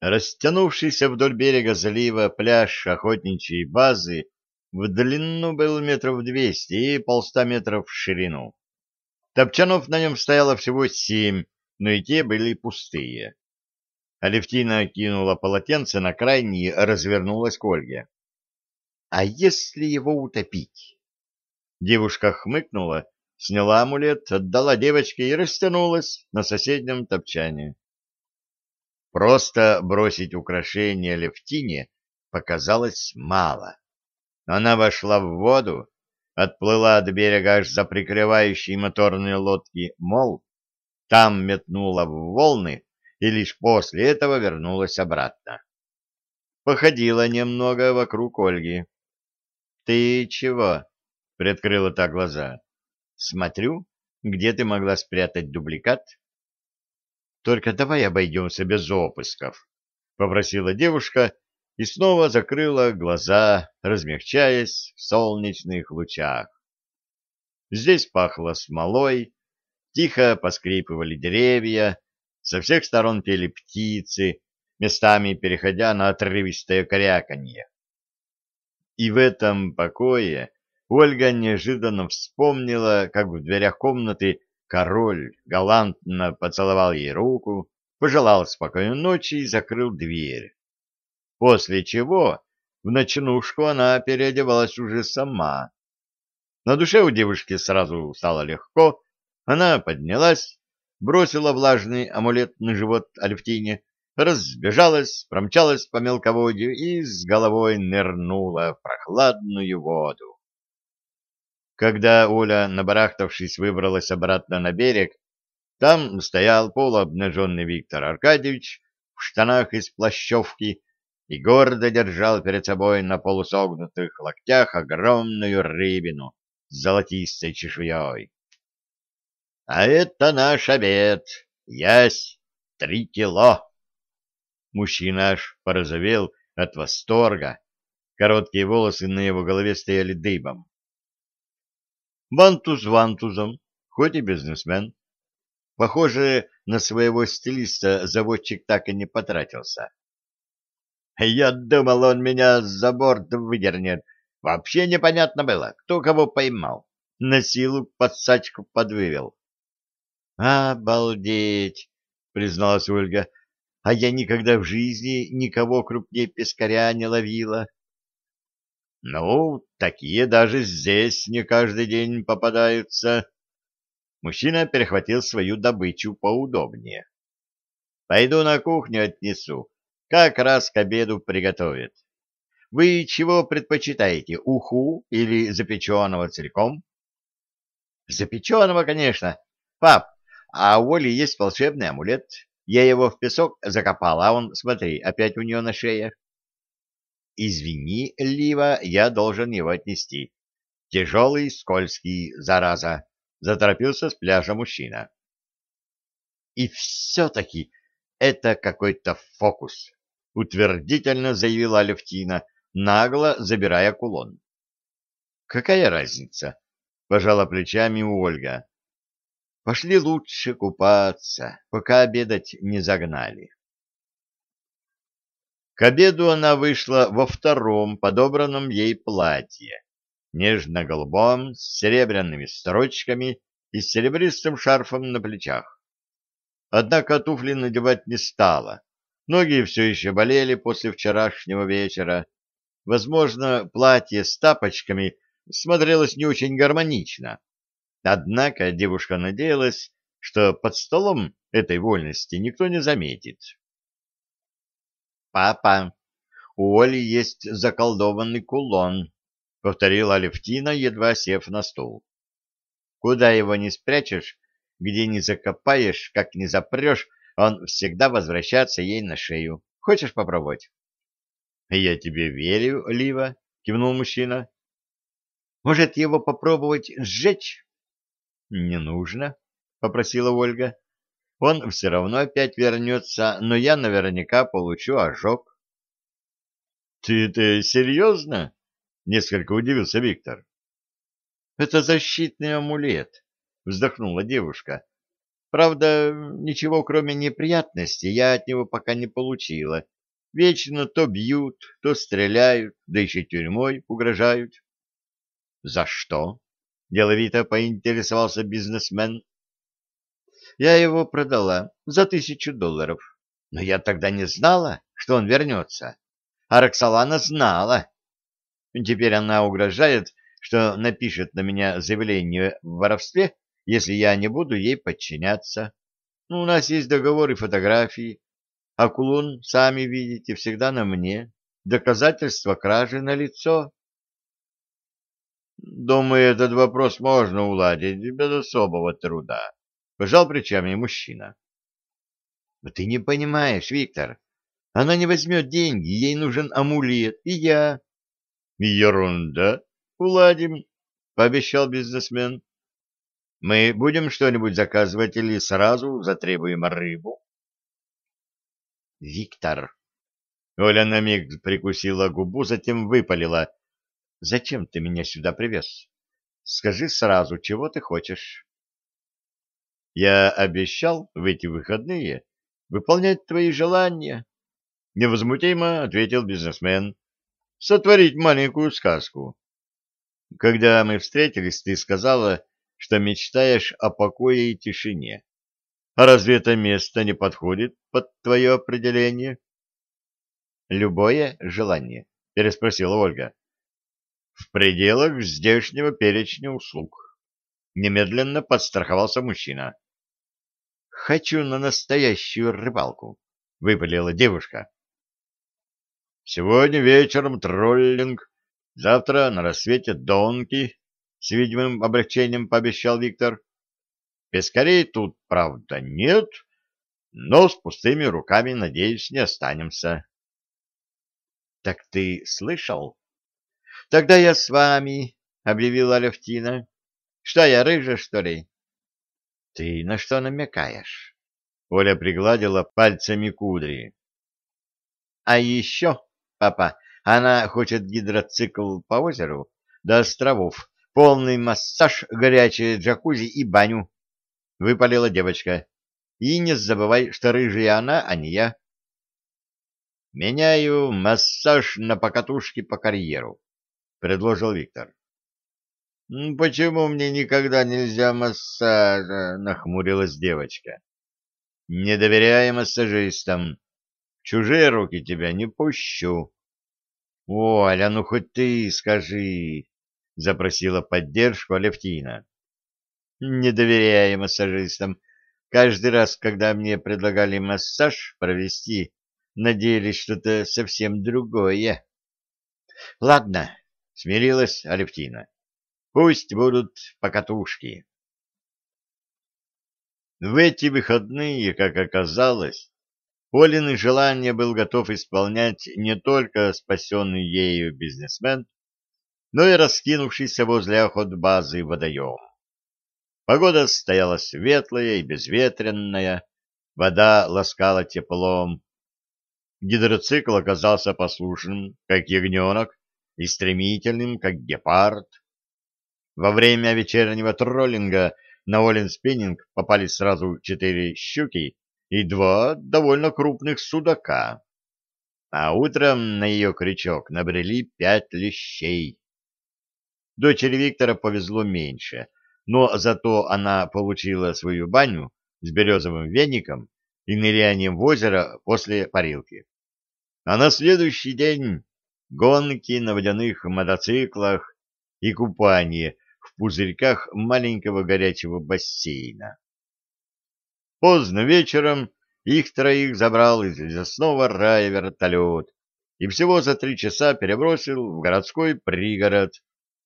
Растянувшийся вдоль берега залива пляж охотничьей базы в длину был метров двести и полста метров в ширину. Топчанов на нем стояло всего семь, но и те были пустые. Алевтина кинула полотенце на крайний и развернулась к Ольге. — А если его утопить? Девушка хмыкнула, сняла амулет, отдала девочке и растянулась на соседнем топчане. Просто бросить украшение Левтине показалось мало. Она вошла в воду, отплыла от берега аж за прикрывающей моторные лодки мол, там метнула в волны и лишь после этого вернулась обратно. Походила немного вокруг Ольги. — Ты чего? — приоткрыла та глаза. — Смотрю, где ты могла спрятать дубликат? — только давай обойдемся без опусков, — попросила девушка и снова закрыла глаза, размягчаясь в солнечных лучах. Здесь пахло смолой, тихо поскрипывали деревья, со всех сторон пели птицы, местами переходя на отрывистое коряканье. И в этом покое Ольга неожиданно вспомнила, как в дверях комнаты Король галантно поцеловал ей руку, пожелал спокойной ночи и закрыл дверь. После чего в ночнушку она переодевалась уже сама. На душе у девушки сразу стало легко, она поднялась, бросила влажный амулет на живот Альфтине, разбежалась, промчалась по мелководью и с головой нырнула в прохладную воду. Когда Оля, набарахтавшись, выбралась обратно на берег, там стоял полуобнаженный Виктор Аркадьевич в штанах из плащевки и гордо держал перед собой на полусогнутых локтях огромную рыбину с золотистой чешуей. — А это наш обед, ясь, три кило. Мужчина аж порозовел от восторга, короткие волосы на его голове стояли дыбом. Вантуз вантузом, хоть и бизнесмен. Похоже, на своего стилиста заводчик так и не потратился. Я думал, он меня за борт выдернет. Вообще непонятно было, кто кого поймал. На силу подсачку подвывел. «Обалдеть!» — призналась Ольга. «А я никогда в жизни никого крупнее пескаря не ловила». Ну, такие даже здесь не каждый день попадаются. Мужчина перехватил свою добычу поудобнее. Пойду на кухню отнесу. Как раз к обеду приготовят. Вы чего предпочитаете, уху или запеченного целиком? Запеченного, конечно. Пап, а у Оли есть волшебный амулет. Я его в песок закопал, а он, смотри, опять у нее на шее. Извини, Лива, я должен его отнести. Тяжелый, скользкий, зараза. Заторопился с пляжа мужчина. И все-таки это какой-то фокус, утвердительно заявила Алевтина, нагло забирая кулон. Какая разница? Пожала плечами Ольга. Пошли лучше купаться, пока обедать не загнали. К обеду она вышла во втором подобранном ей платье, нежно-голубом, с серебряными строчками и с серебристым шарфом на плечах. Однако туфли надевать не стала. Ноги все еще болели после вчерашнего вечера. Возможно, платье с тапочками смотрелось не очень гармонично. Однако девушка надеялась, что под столом этой вольности никто не заметит. «Папа, у Оли есть заколдованный кулон», — повторила Алевтина, едва сев на стул. «Куда его не спрячешь, где не закопаешь, как не запрешь, он всегда возвращается ей на шею. Хочешь попробовать?» «Я тебе верю, Лива», — кивнул мужчина. «Может, его попробовать сжечь?» «Не нужно», — попросила Ольга. Он все равно опять вернется, но я наверняка получу ожог. — Ты это серьезно? — несколько удивился Виктор. — Это защитный амулет, — вздохнула девушка. Правда, ничего кроме неприятностей я от него пока не получила. Вечно то бьют, то стреляют, да еще тюрьмой угрожают. — За что? — деловито поинтересовался бизнесмен. — Я его продала за тысячу долларов. Но я тогда не знала, что он вернется. А Роксолана знала. Теперь она угрожает, что напишет на меня заявление в воровстве, если я не буду ей подчиняться. Ну, у нас есть договор и фотографии. А кулон, сами видите, всегда на мне. Доказательства кражи на лицо. Думаю, этот вопрос можно уладить без особого труда. Пожал плечами мужчина. Ты не понимаешь, Виктор. Она не возьмет деньги, ей нужен амулет, и я. Ерунда. Уладим, пообещал бизнесмен. Мы будем что-нибудь заказывать или сразу затребуем рыбу? Виктор. Оля на миг прикусила губу, затем выпалила. Зачем ты меня сюда привез? Скажи сразу, чего ты хочешь. Я обещал в эти выходные выполнять твои желания, невозмутимо ответил бизнесмен. Сотворить маленькую сказку. Когда мы встретились, ты сказала, что мечтаешь о покое и тишине. А разве это место не подходит под твое определение? Любое желание, переспросила Ольга. В пределах здешнего перечня услуг. Немедленно подстраховался мужчина. Хочу на настоящую рыбалку, выпалила девушка. Сегодня вечером троллинг, завтра на рассвете донки, с видимым облегчением пообещал Виктор. Пескарей тут, правда, нет, но с пустыми руками, надеюсь, не останемся. — Так ты слышал? — Тогда я с вами, — объявила Алевтина. — Что я, рыжая, что ли? — Ты на что намекаешь? Оля пригладила пальцами кудри. — А еще, папа, она хочет гидроцикл по озеру до островов, полный массаж, горячее джакузи и баню. — выпалила девочка. — И не забывай, что рыжая она, а не я. — Меняю массаж на покатушке по карьеру, — предложил Виктор. — Почему мне никогда нельзя массажа? — нахмурилась девочка. — Не доверяй массажистам. В чужие руки тебя не пущу. — Оля, ну хоть ты скажи, — запросила поддержку Алевтина не доверяя массажистам. Каждый раз, когда мне предлагали массаж провести, надеялись что-то совсем другое. — Ладно, — смирилась Алевтина. — Пусть будут покатушки. В эти выходные, как оказалось, Полин желание был готов исполнять не только спасенный ею бизнесмен, но и раскинувшийся возле охотбазы водоем. Погода стояла светлая и безветренная, вода ласкала теплом. Гидроцикл оказался послушным, как ягненок, и стремительным, как гепард. Во время вечернего троллинга на Олен Спиннинг попали сразу четыре щуки и два довольно крупных судака. А утром на ее крючок набрели пять лещей. Дочери Виктора повезло меньше — но зато она получила свою баню с березовым веником и нырянием в озеро после парилки. А на следующий день гонки на водяных мотоциклах и купание в пузырьках маленького горячего бассейна. Поздно вечером их троих забрал из лесного рая вертолет и всего за три часа перебросил в городской пригород,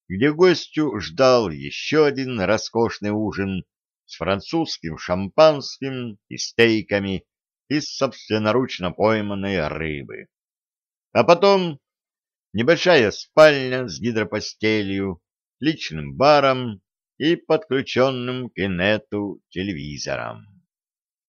где гостю ждал еще один роскошный ужин с французским шампанским и стейками из собственноручно пойманной рыбы. А потом небольшая спальня с гидропостелью, личным баром и подключенным к инету телевизором.